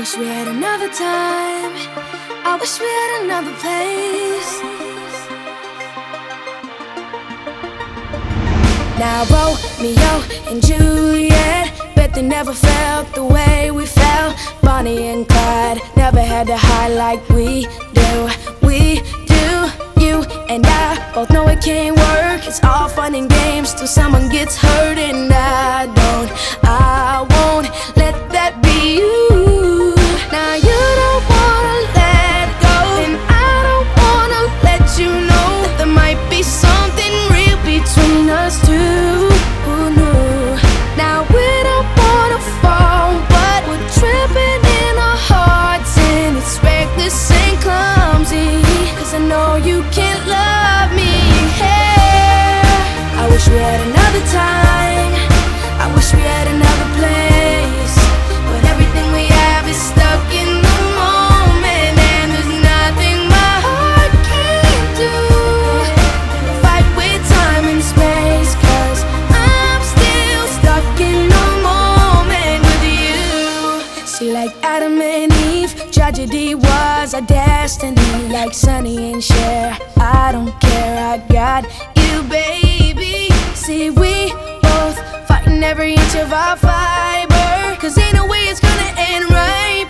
wish we had another time. I wish we had another place. Now Romeo and Juliet, bet they never felt the way we felt. Bonnie and Clyde never had to hide like we do. We do. You and I both know it can't work. It's all fun and games till someone gets hurt, like Adam and Eve, tragedy was our destiny. Like Sonny and Cher, I don't care, I got you, baby. See, we every inch of our fiber. Cause ain't no way it's gonna end right,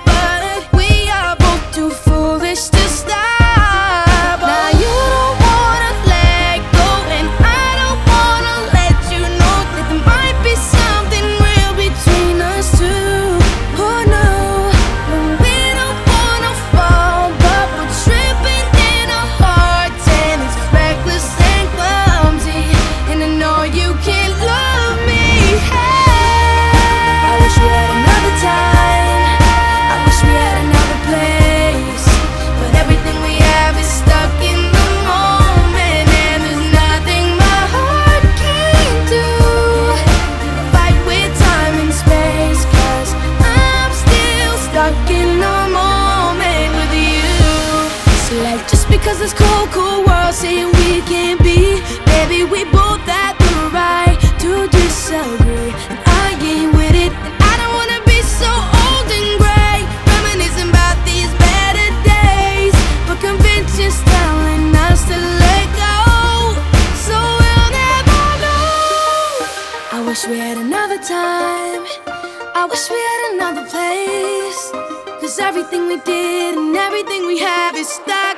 stuck in the moment with you. See, like, just because this cold, cold world saying we can't be, baby, we both have the right to disagree. And I ain't with it, and I don't wanna be so old and gray, reminiscing about these better days. But convention's telling us to let go, so we'll never know. I wish we had another time. I wish we had another place. Cause everything we did and everything we have is stuck.